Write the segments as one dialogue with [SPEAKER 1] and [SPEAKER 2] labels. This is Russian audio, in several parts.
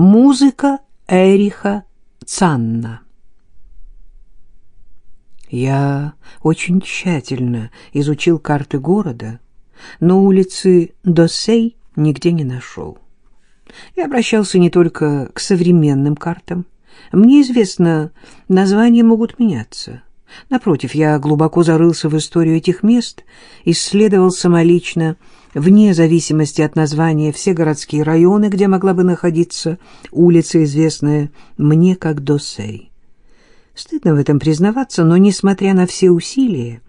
[SPEAKER 1] Музыка Эриха Цанна. Я очень тщательно изучил карты города, но улицы Досей нигде не нашел. Я обращался не только к современным картам. Мне известно, названия могут меняться. Напротив, я глубоко зарылся в историю этих мест, исследовал самолично, вне зависимости от названия, все городские районы, где могла бы находиться улица, известная мне как Досей. Стыдно в этом признаваться, но, несмотря на все усилия,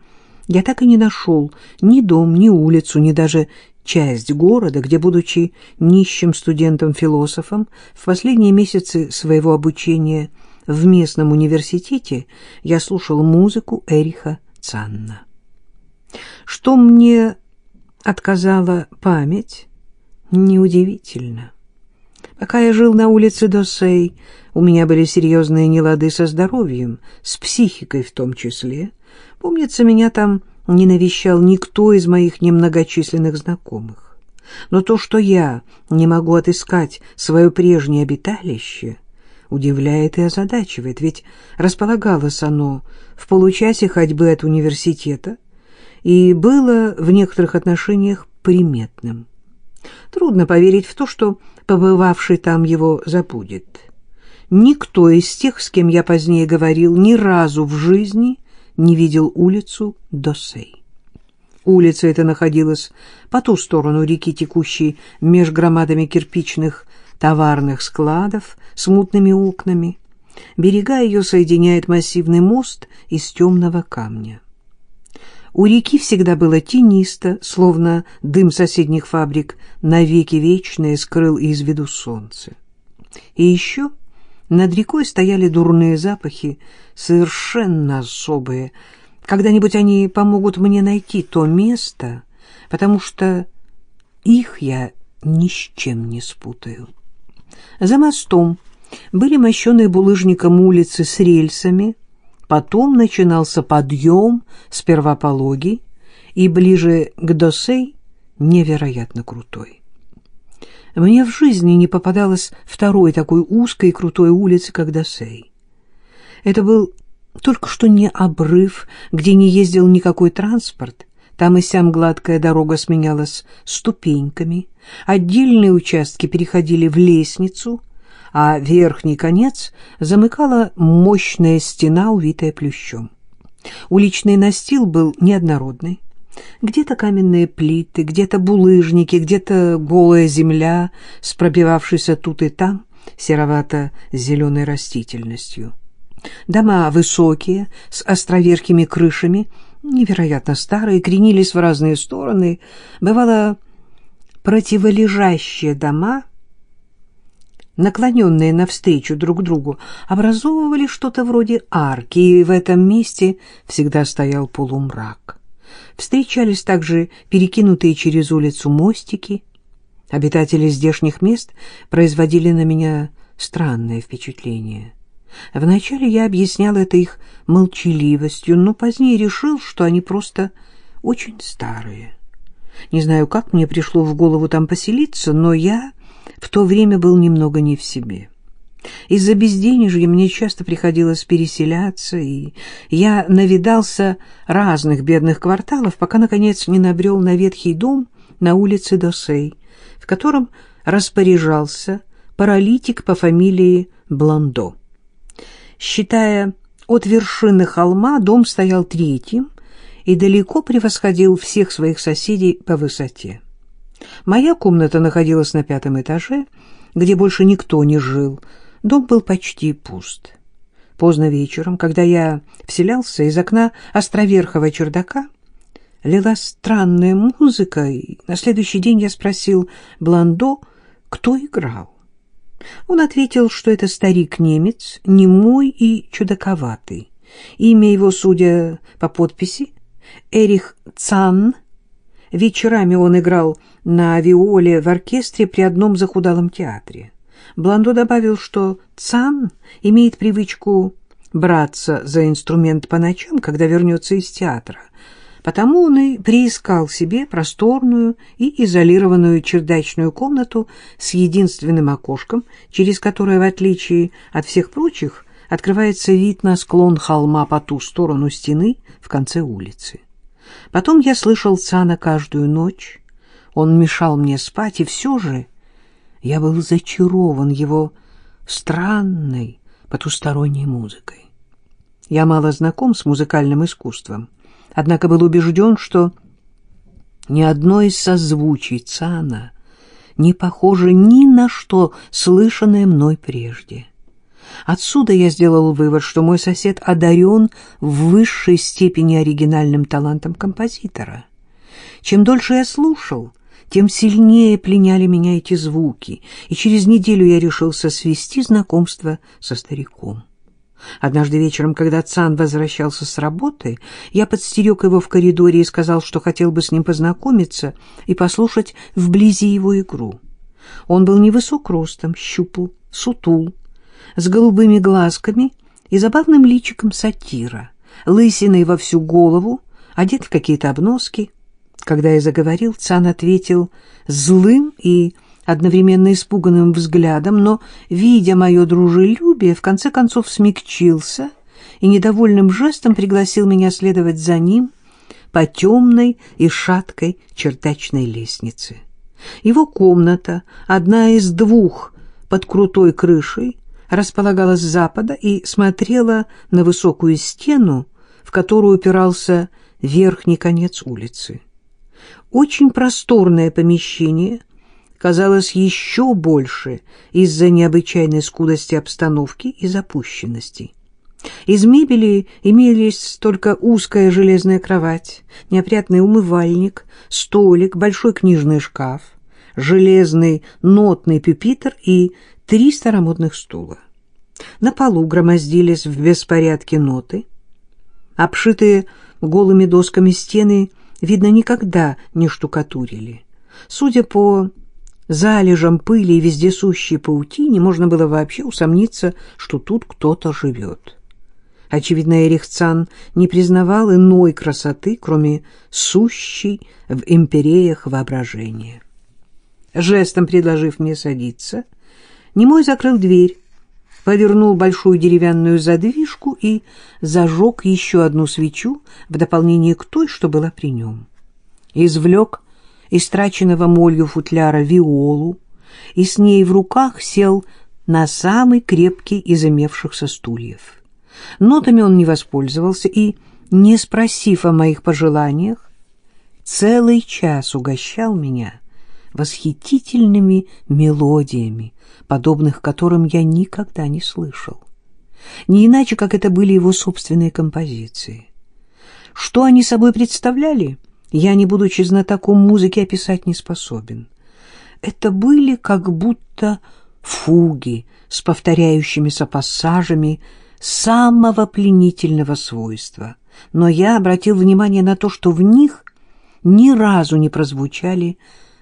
[SPEAKER 1] я так и не нашел ни дом, ни улицу, ни даже часть города, где, будучи нищим студентом-философом, в последние месяцы своего обучения в местном университете я слушал музыку Эриха Цанна. Что мне отказала память? Неудивительно. Пока я жил на улице Досей, у меня были серьезные нелады со здоровьем, с психикой в том числе. Помнится, меня там не навещал никто из моих немногочисленных знакомых. Но то, что я не могу отыскать свое прежнее обиталище, удивляет и озадачивает, ведь располагалось оно в получасе ходьбы от университета и было в некоторых отношениях приметным. Трудно поверить в то, что побывавший там его забудет. Никто из тех, с кем я позднее говорил, ни разу в жизни не видел улицу Досей. Улица эта находилась по ту сторону реки, текущей меж громадами кирпичных товарных складов с мутными окнами. Берега ее соединяет массивный мост из темного камня. У реки всегда было тенисто, словно дым соседних фабрик навеки вечное скрыл из виду солнце. И еще над рекой стояли дурные запахи, совершенно особые. Когда-нибудь они помогут мне найти то место, потому что их я ни с чем не спутаю. За мостом были мощеные булыжником улицы с рельсами, потом начинался подъем, сперва пологий, и ближе к Досей невероятно крутой. Мне в жизни не попадалось второй такой узкой и крутой улицы, как Досей. Это был только что не обрыв, где не ездил никакой транспорт. Там и сям гладкая дорога сменялась ступеньками, отдельные участки переходили в лестницу, а верхний конец замыкала мощная стена, увитая плющом. Уличный настил был неоднородный. Где-то каменные плиты, где-то булыжники, где-то голая земля с пробивавшейся тут и там серовато-зеленой растительностью. Дома высокие, с островерхими крышами, невероятно старые, кренились в разные стороны. Бывало, противолежащие дома, наклоненные навстречу друг другу, образовывали что-то вроде арки, и в этом месте всегда стоял полумрак. Встречались также перекинутые через улицу мостики. Обитатели здешних мест производили на меня странное впечатление. Вначале я объяснял это их молчаливостью, но позднее решил, что они просто очень старые. Не знаю, как мне пришло в голову там поселиться, но я в то время был немного не в себе. Из-за безденежья мне часто приходилось переселяться, и я навидался разных бедных кварталов, пока, наконец, не набрел на ветхий дом на улице Досей, в котором распоряжался паралитик по фамилии Бландо. Считая от вершины холма, дом стоял третьим и далеко превосходил всех своих соседей по высоте. Моя комната находилась на пятом этаже, где больше никто не жил, Дом был почти пуст. Поздно вечером, когда я вселялся из окна островерхого чердака, лилась странная музыка, и на следующий день я спросил Бландо, кто играл. Он ответил, что это старик-немец, немой и чудаковатый. Имя его, судя по подписи, Эрих Цан. Вечерами он играл на виоле в оркестре при одном захудалом театре. Бландо добавил, что Цан имеет привычку браться за инструмент по ночам, когда вернется из театра. Потому он и приискал себе просторную и изолированную чердачную комнату с единственным окошком, через которое, в отличие от всех прочих, открывается вид на склон холма по ту сторону стены в конце улицы. Потом я слышал Цана каждую ночь. Он мешал мне спать, и все же я был зачарован его странной потусторонней музыкой. Я мало знаком с музыкальным искусством, однако был убежден, что ни одно из созвучий Цана не похоже ни на что, слышанное мной прежде. Отсюда я сделал вывод, что мой сосед одарен в высшей степени оригинальным талантом композитора. Чем дольше я слушал, тем сильнее пленяли меня эти звуки, и через неделю я решился свести знакомство со стариком. Однажды вечером, когда Цан возвращался с работы, я подстерег его в коридоре и сказал, что хотел бы с ним познакомиться и послушать вблизи его игру. Он был невысок ростом, щупл, сутул, с голубыми глазками и забавным личиком сатира, лысиной во всю голову, одет в какие-то обноски. Когда я заговорил, Цан ответил злым и одновременно испуганным взглядом, но, видя мое дружелюбие, в конце концов смягчился и недовольным жестом пригласил меня следовать за ним по темной и шаткой чердачной лестнице. Его комната, одна из двух под крутой крышей, располагалась с запада и смотрела на высокую стену, в которую упирался верхний конец улицы. Очень просторное помещение казалось еще больше из-за необычайной скудости обстановки и запущенности. Из мебели имелись только узкая железная кровать, неопрятный умывальник, столик, большой книжный шкаф, железный нотный пюпитр и три старомодных стула. На полу громоздились в беспорядке ноты. Обшитые голыми досками стены, видно, никогда не штукатурили. Судя по залежам пыли и вездесущей паутине, можно было вообще усомниться, что тут кто-то живет. Очевидно, Эрихцан не признавал иной красоты, кроме сущей в империях воображения. Жестом предложив мне садиться, — Немой закрыл дверь, повернул большую деревянную задвижку и зажег еще одну свечу в дополнение к той, что была при нем. Извлек из траченного молью футляра виолу и с ней в руках сел на самый крепкий из имевшихся стульев. Нотами он не воспользовался и, не спросив о моих пожеланиях, целый час угощал меня восхитительными мелодиями, подобных которым я никогда не слышал. Не иначе, как это были его собственные композиции. Что они собой представляли, я, не будучи знатоком музыки, описать не способен. Это были как будто фуги с повторяющимися пассажами самого пленительного свойства, но я обратил внимание на то, что в них ни разу не прозвучали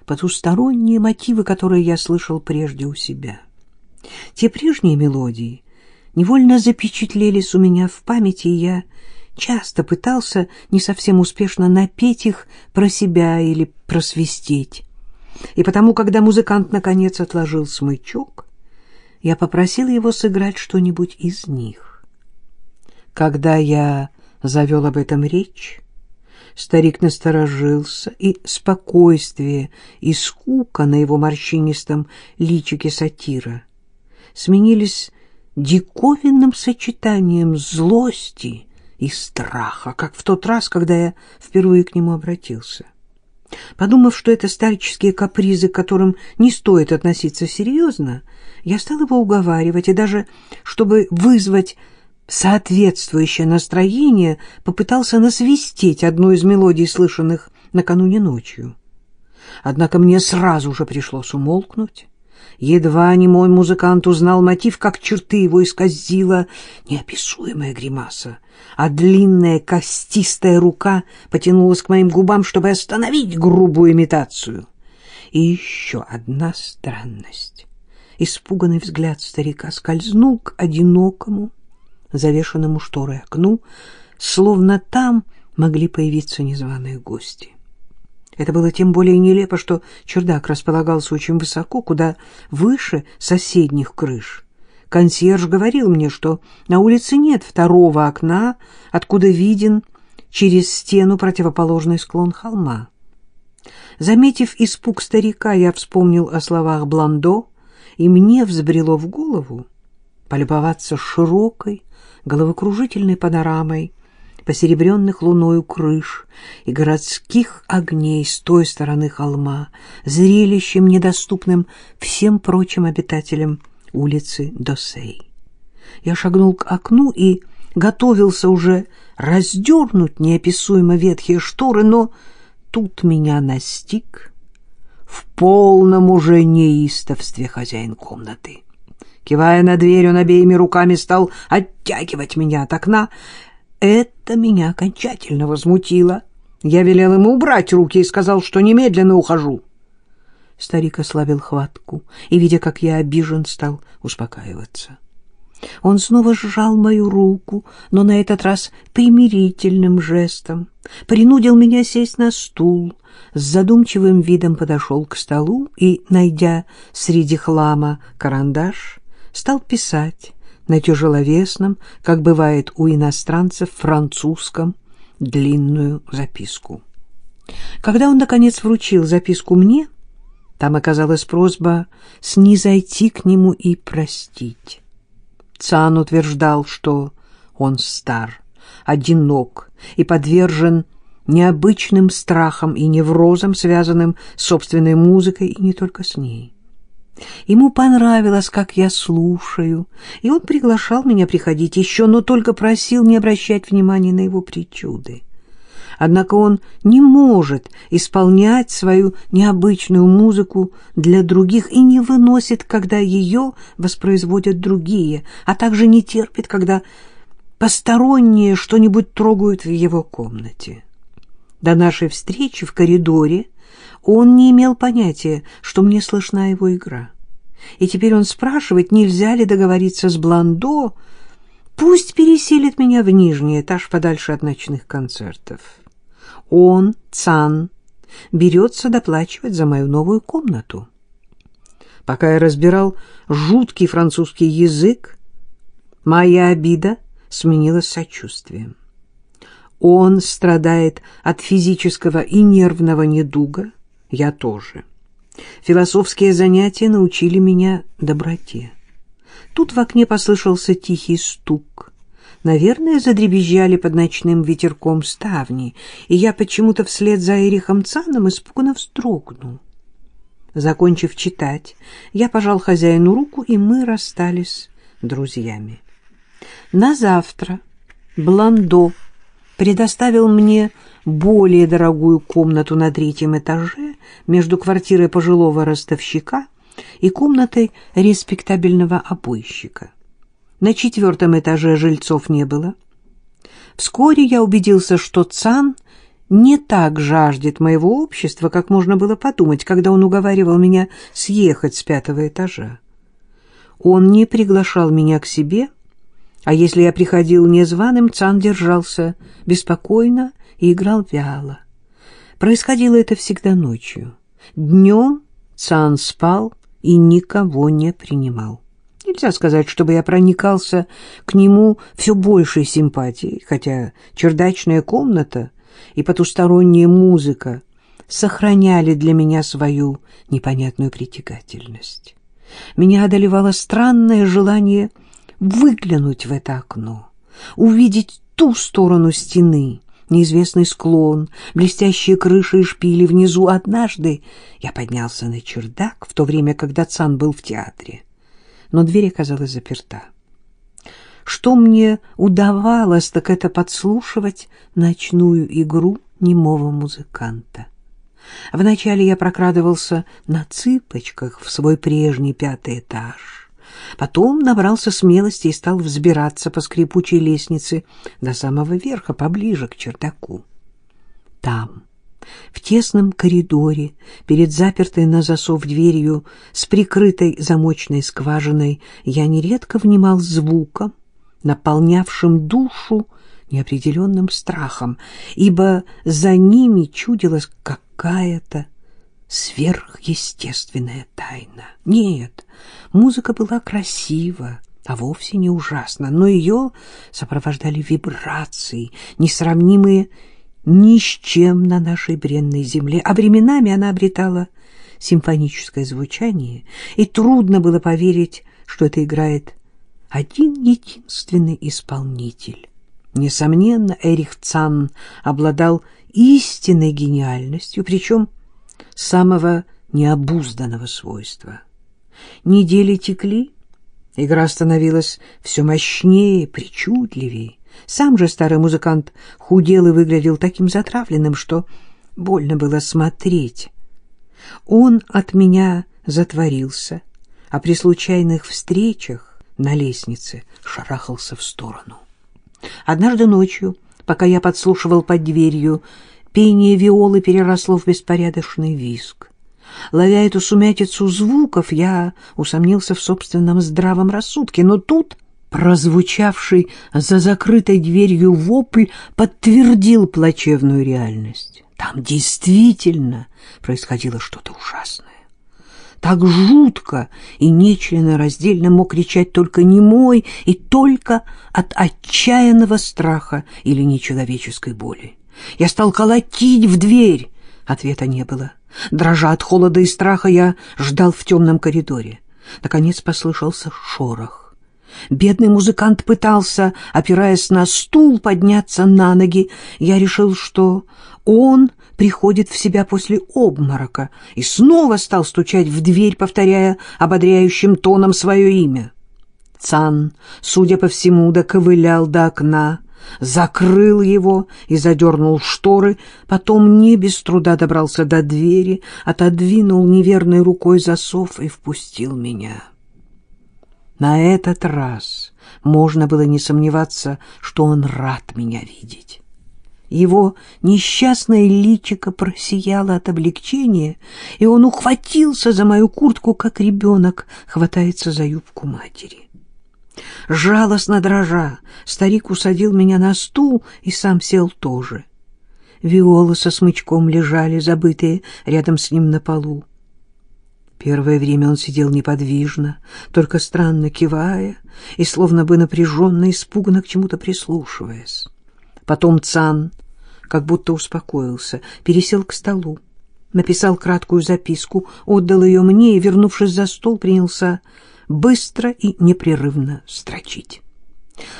[SPEAKER 1] потусторонние мотивы, которые я слышал прежде у себя. Те прежние мелодии невольно запечатлелись у меня в памяти, и я часто пытался не совсем успешно напеть их про себя или просвистеть. И потому, когда музыкант наконец отложил смычок, я попросил его сыграть что-нибудь из них. Когда я завел об этом речь, Старик насторожился, и спокойствие и скука на его морщинистом личике сатира сменились диковинным сочетанием злости и страха, как в тот раз, когда я впервые к нему обратился. Подумав, что это старческие капризы, к которым не стоит относиться серьезно, я стал его уговаривать, и даже, чтобы вызвать соответствующее настроение, попытался насвистеть одну из мелодий, слышанных накануне ночью. Однако мне сразу же пришлось умолкнуть. Едва не мой музыкант узнал мотив, как черты его исказила неописуемая гримаса, а длинная костистая рука потянулась к моим губам, чтобы остановить грубую имитацию. И еще одна странность. Испуганный взгляд старика скользнул к одинокому, завешенному шторой окну, словно там могли появиться незваные гости. Это было тем более нелепо, что чердак располагался очень высоко, куда выше соседних крыш. Консьерж говорил мне, что на улице нет второго окна, откуда виден через стену противоположный склон холма. Заметив испуг старика, я вспомнил о словах Бландо, и мне взбрело в голову полюбоваться широкой, головокружительной панорамой посеребренных луною крыш и городских огней с той стороны холма, зрелищем, недоступным всем прочим обитателям улицы Досей. Я шагнул к окну и готовился уже раздернуть неописуемо ветхие шторы, но тут меня настиг в полном уже неистовстве хозяин комнаты. Кивая на дверь, он обеими руками стал оттягивать меня от окна. Это меня окончательно возмутило. Я велел ему убрать руки и сказал, что немедленно ухожу. Старик ослабил хватку и, видя, как я обижен, стал успокаиваться. Он снова сжал мою руку, но на этот раз примирительным жестом, принудил меня сесть на стул, с задумчивым видом подошел к столу и, найдя среди хлама карандаш, стал писать на тяжеловесном, как бывает у иностранцев, французском, длинную записку. Когда он, наконец, вручил записку мне, там оказалась просьба снизойти к нему и простить. Цан утверждал, что он стар, одинок и подвержен необычным страхам и неврозам, связанным с собственной музыкой и не только с ней. Ему понравилось, как я слушаю, и он приглашал меня приходить еще, но только просил не обращать внимания на его причуды. Однако он не может исполнять свою необычную музыку для других и не выносит, когда ее воспроизводят другие, а также не терпит, когда посторонние что-нибудь трогают в его комнате. До нашей встречи в коридоре он не имел понятия, что мне слышна его игра. И теперь он спрашивает, нельзя ли договориться с Бландо, пусть переселит меня в нижний этаж подальше от ночных концертов. Он, Цан, берется доплачивать за мою новую комнату. Пока я разбирал жуткий французский язык, моя обида сменилась сочувствием. Он страдает от физического и нервного недуга, я тоже. Философские занятия научили меня доброте. Тут в окне послышался тихий стук. Наверное, задребезжали под ночным ветерком ставни, и я почему-то вслед за Эрихом Цаном испуганно вздрогнул. Закончив читать, я пожал хозяину руку, и мы расстались друзьями. На завтра Бландо предоставил мне более дорогую комнату на третьем этаже между квартирой пожилого ростовщика и комнатой респектабельного обойщика. На четвертом этаже жильцов не было. Вскоре я убедился, что Цан не так жаждет моего общества, как можно было подумать, когда он уговаривал меня съехать с пятого этажа. Он не приглашал меня к себе, а если я приходил незваным, Цан держался беспокойно и играл вяло. Происходило это всегда ночью. Днем Цан спал и никого не принимал. Нельзя сказать, чтобы я проникался к нему все большей симпатией, хотя чердачная комната и потусторонняя музыка сохраняли для меня свою непонятную притягательность. Меня одолевало странное желание выглянуть в это окно, увидеть ту сторону стены, неизвестный склон, блестящие крыши и шпили внизу. Однажды я поднялся на чердак, в то время, когда Цан был в театре, но дверь оказалась заперта. Что мне удавалось, так это подслушивать ночную игру немого музыканта. Вначале я прокрадывался на цыпочках в свой прежний пятый этаж, Потом набрался смелости и стал взбираться по скрипучей лестнице до самого верха, поближе к чердаку. Там, в тесном коридоре, перед запертой на засов дверью с прикрытой замочной скважиной, я нередко внимал звуком, наполнявшим душу неопределенным страхом, ибо за ними чудилась какая-то сверхъестественная тайна. Нет, музыка была красива, а вовсе не ужасна, но ее сопровождали вибрации, несравнимые ни с чем на нашей бренной земле, а временами она обретала симфоническое звучание, и трудно было поверить, что это играет один единственный исполнитель. Несомненно, Эрих Цан обладал истинной гениальностью, причем самого необузданного свойства. Недели текли, игра становилась все мощнее, причудливее. Сам же старый музыкант худел и выглядел таким затравленным, что больно было смотреть. Он от меня затворился, а при случайных встречах на лестнице шарахался в сторону. Однажды ночью, пока я подслушивал под дверью, пение виолы переросло в беспорядочный визг. Ловя эту сумятицу звуков, я усомнился в собственном здравом рассудке, но тут прозвучавший за закрытой дверью вопль подтвердил плачевную реальность. Там действительно происходило что-то ужасное. Так жутко и нечленораздельно мог кричать только немой и только от отчаянного страха или нечеловеческой боли. Я стал колотить в дверь. Ответа не было. Дрожа от холода и страха, я ждал в темном коридоре. Наконец послышался шорох. Бедный музыкант пытался, опираясь на стул, подняться на ноги. Я решил, что он приходит в себя после обморока, и снова стал стучать в дверь, повторяя ободряющим тоном свое имя. Цан, судя по всему, доковылял до окна, закрыл его и задернул шторы, потом не без труда добрался до двери, отодвинул неверной рукой засов и впустил меня. На этот раз можно было не сомневаться, что он рад меня видеть. Его несчастное личико просияло от облегчения, и он ухватился за мою куртку, как ребенок хватается за юбку матери. Жалостно дрожа, старик усадил меня на стул и сам сел тоже. Виолы со смычком лежали, забытые рядом с ним на полу. Первое время он сидел неподвижно, только странно кивая и словно бы напряженно испуганно к чему-то прислушиваясь. Потом Цан, как будто успокоился, пересел к столу, написал краткую записку, отдал ее мне и, вернувшись за стол, принялся быстро и непрерывно строчить.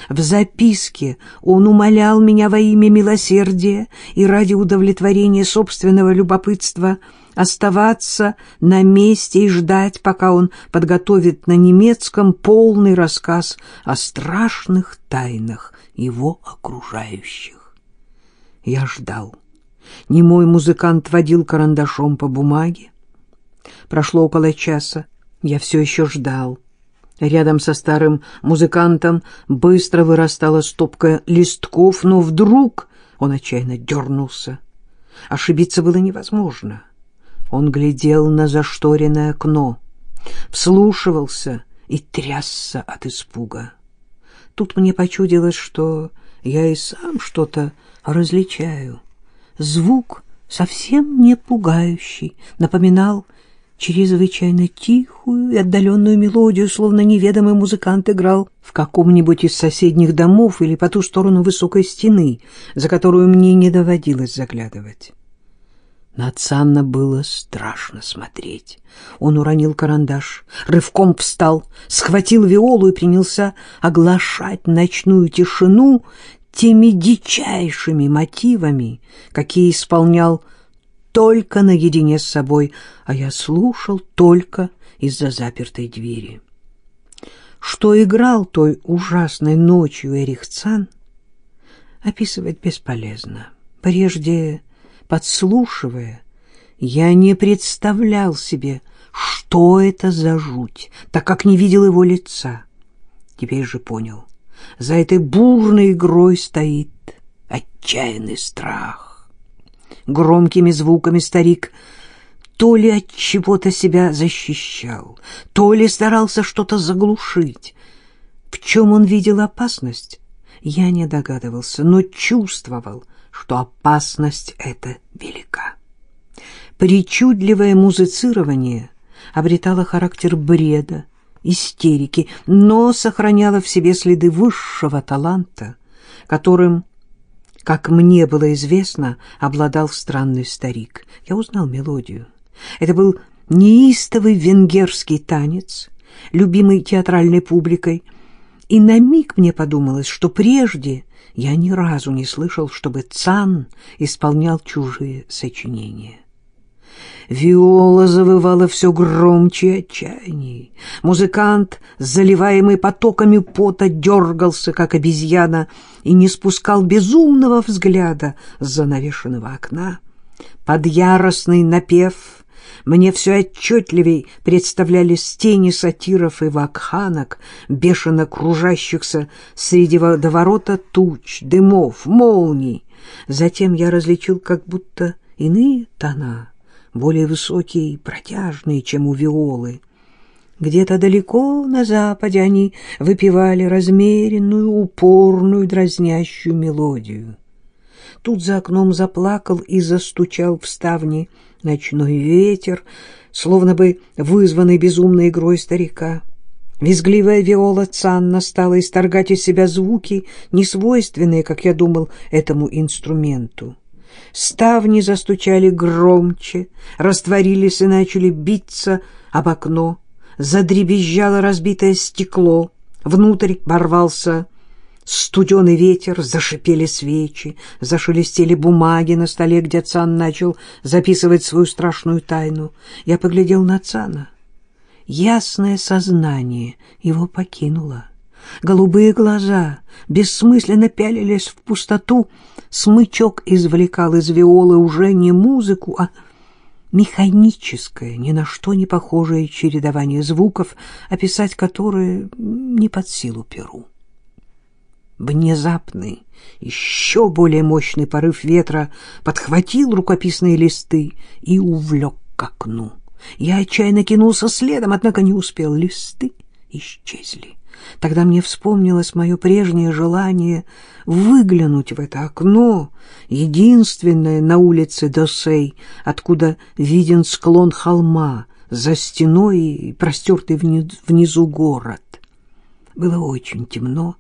[SPEAKER 1] В записке он умолял меня во имя милосердия и ради удовлетворения собственного любопытства оставаться на месте и ждать, пока он подготовит на немецком полный рассказ о страшных тайнах его окружающих. Я ждал. Немой музыкант водил карандашом по бумаге. Прошло около часа. Я все еще ждал. Рядом со старым музыкантом быстро вырастала стопка листков, но вдруг он отчаянно дернулся. Ошибиться было невозможно. Он глядел на зашторенное окно, вслушивался и трясся от испуга. Тут мне почудилось, что я и сам что-то различаю. Звук совсем не пугающий, напоминал чрезвычайно тихую и отдаленную мелодию, словно неведомый музыкант играл в каком-нибудь из соседних домов или по ту сторону высокой стены, за которую мне не доводилось заглядывать. На Цанна было страшно смотреть. Он уронил карандаш, рывком встал, схватил виолу и принялся оглашать ночную тишину теми дичайшими мотивами, какие исполнял только наедине с собой, а я слушал только из-за запертой двери. Что играл той ужасной ночью Эрих Цан, описывать бесполезно. Прежде, подслушивая, я не представлял себе, что это за жуть, так как не видел его лица. Теперь же понял, за этой бурной игрой стоит отчаянный страх громкими звуками старик то ли от чего-то себя защищал, то ли старался что-то заглушить. В чем он видел опасность, Я не догадывался, но чувствовал, что опасность эта велика. Причудливое музицирование обретало характер бреда, истерики, но сохраняло в себе следы высшего таланта, которым, как мне было известно, обладал странный старик. Я узнал мелодию. Это был неистовый венгерский танец, любимый театральной публикой, и на миг мне подумалось, что прежде я ни разу не слышал, чтобы Цан исполнял чужие сочинения. Виола завывала все громче и отчаянней. Музыкант, заливаемый потоками пота, дергался, как обезьяна, и не спускал безумного взгляда с занавешенного окна. Под яростный напев мне все отчетливей представлялись тени сатиров и вакханок, бешено кружащихся среди водоворота туч, дымов, молний. Затем я различил как будто иные тона — более высокие и протяжные, чем у виолы. Где-то далеко на западе они выпивали размеренную, упорную, дразнящую мелодию. Тут за окном заплакал и застучал в ставни ночной ветер, словно бы вызванный безумной игрой старика. Визгливая виола Цанна стала исторгать из себя звуки, несвойственные, как я думал, этому инструменту. Ставни застучали громче, растворились и начали биться об окно. Задребезжало разбитое стекло, внутрь ворвался студеный ветер, зашипели свечи, зашелестели бумаги на столе, где Цан начал записывать свою страшную тайну. Я поглядел на Цана. Ясное сознание его покинуло. Голубые глаза бессмысленно пялились в пустоту. Смычок извлекал из виолы уже не музыку, а механическое, ни на что не похожее чередование звуков, описать которые не под силу перу. Внезапный, еще более мощный порыв ветра подхватил рукописные листы и увлек к окну. Я отчаянно кинулся следом, однако не успел. Листы исчезли. Тогда мне вспомнилось мое прежнее желание выглянуть в это окно, единственное на улице Досей, откуда виден склон холма, за стеной и простертый внизу город. Было очень темно,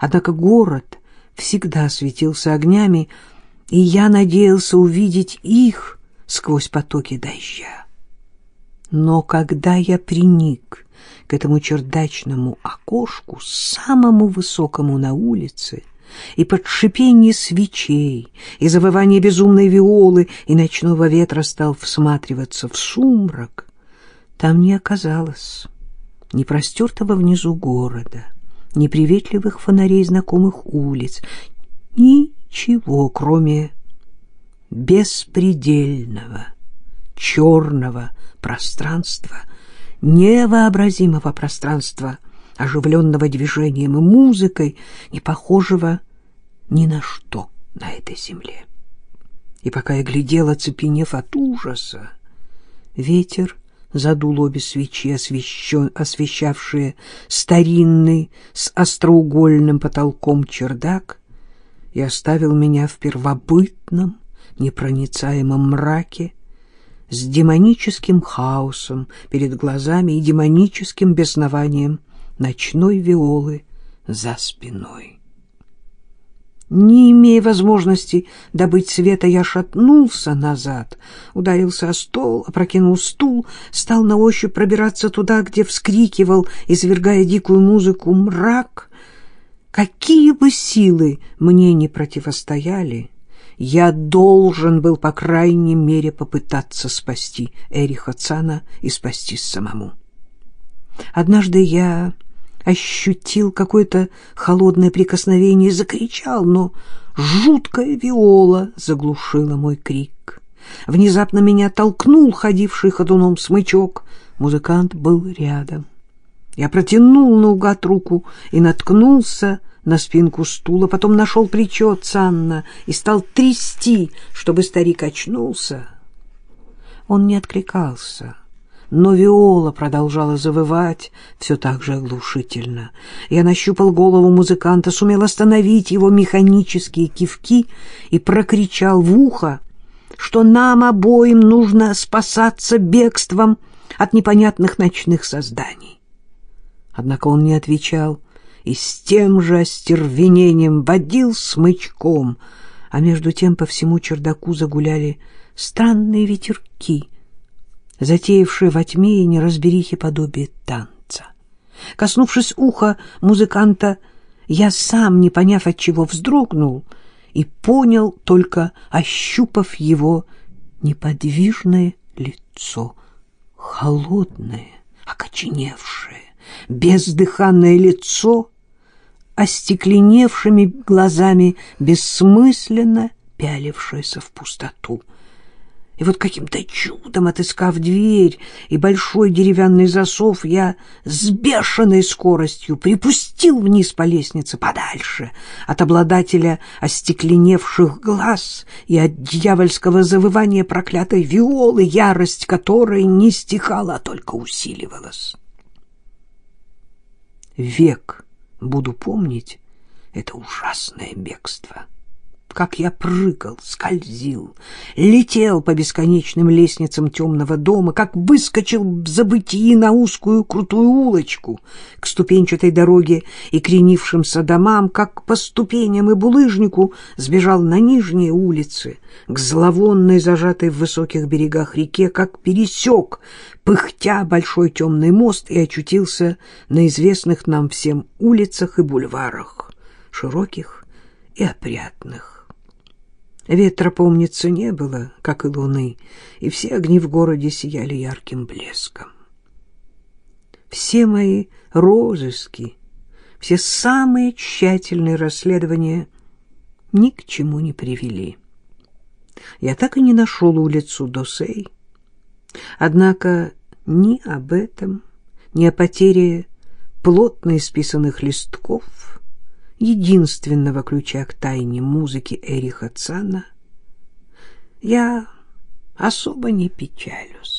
[SPEAKER 1] однако город всегда светился огнями, и я надеялся увидеть их сквозь потоки дождя. Но когда я приник к этому чердачному окошку, самому высокому на улице, и под шипение свечей, и завывание безумной виолы, и ночного ветра стал всматриваться в сумрак, там не оказалось ни простертого внизу города, ни приветливых фонарей знакомых улиц, ничего, кроме беспредельного черного пространства — невообразимого пространства, оживленного движением и музыкой, не похожего ни на что на этой земле. И пока я глядел, оцепенев от ужаса, ветер задул обе свечи, освещен, освещавшие старинный с остроугольным потолком чердак, и оставил меня в первобытном, непроницаемом мраке, с демоническим хаосом перед глазами и демоническим беснованием ночной виолы за спиной. Не имея возможности добыть света, я шатнулся назад, ударился о стол, опрокинул стул, стал на ощупь пробираться туда, где вскрикивал, извергая дикую музыку, мрак. Какие бы силы мне не противостояли, я должен был, по крайней мере, попытаться спасти Эриха Цана и спастись самому. Однажды я ощутил какое-то холодное прикосновение и закричал, но жуткая виола заглушила мой крик. Внезапно меня толкнул ходивший ходуном смычок. Музыкант был рядом. Я протянул наугад руку и наткнулся на спинку стула, потом нашел плечо Цанна и стал трясти, чтобы старик очнулся. Он не откликался, но виола продолжала завывать все так же оглушительно. Я нащупал голову музыканта, сумел остановить его механические кивки и прокричал в ухо, что нам обоим нужно спасаться бегством от непонятных ночных созданий. Однако он не отвечал и с тем же остервенением водил смычком, а между тем по всему чердаку загуляли странные ветерки, затеявшие во тьме и неразберихе подобие танца. Коснувшись уха музыканта, я сам, не поняв от чего, вздрогнул и понял, только ощупав его неподвижное лицо, холодное, окоченевшее, бездыханное лицо, остекленевшими глазами бессмысленно пялившееся в пустоту. И вот каким-то чудом, отыскав дверь и большой деревянный засов, я с бешеной скоростью припустил вниз по лестнице подальше от обладателя остекленевших глаз и от дьявольского завывания проклятой виолы, ярость которой не стихала, а только усиливалась. Век буду помнить это ужасное бегство как я прыгал, скользил, летел по бесконечным лестницам темного дома, как выскочил в забытии на узкую крутую улочку к ступенчатой дороге и кренившимся домам, как по ступеням и булыжнику сбежал на нижние улицы, к зловонной, зажатой в высоких берегах реке, как пересек, пыхтя большой темный мост и очутился на известных нам всем улицах и бульварах, широких и опрятных. Ветра, помнится, не было, как и луны, и все огни в городе сияли ярким блеском. Все мои розыски, все самые тщательные расследования ни к чему не привели. Я так и не нашел улицу Досей. Однако ни об этом, ни о потере плотно исписанных листков единственного ключа к тайне музыки Эриха Цана, я особо не печалюсь.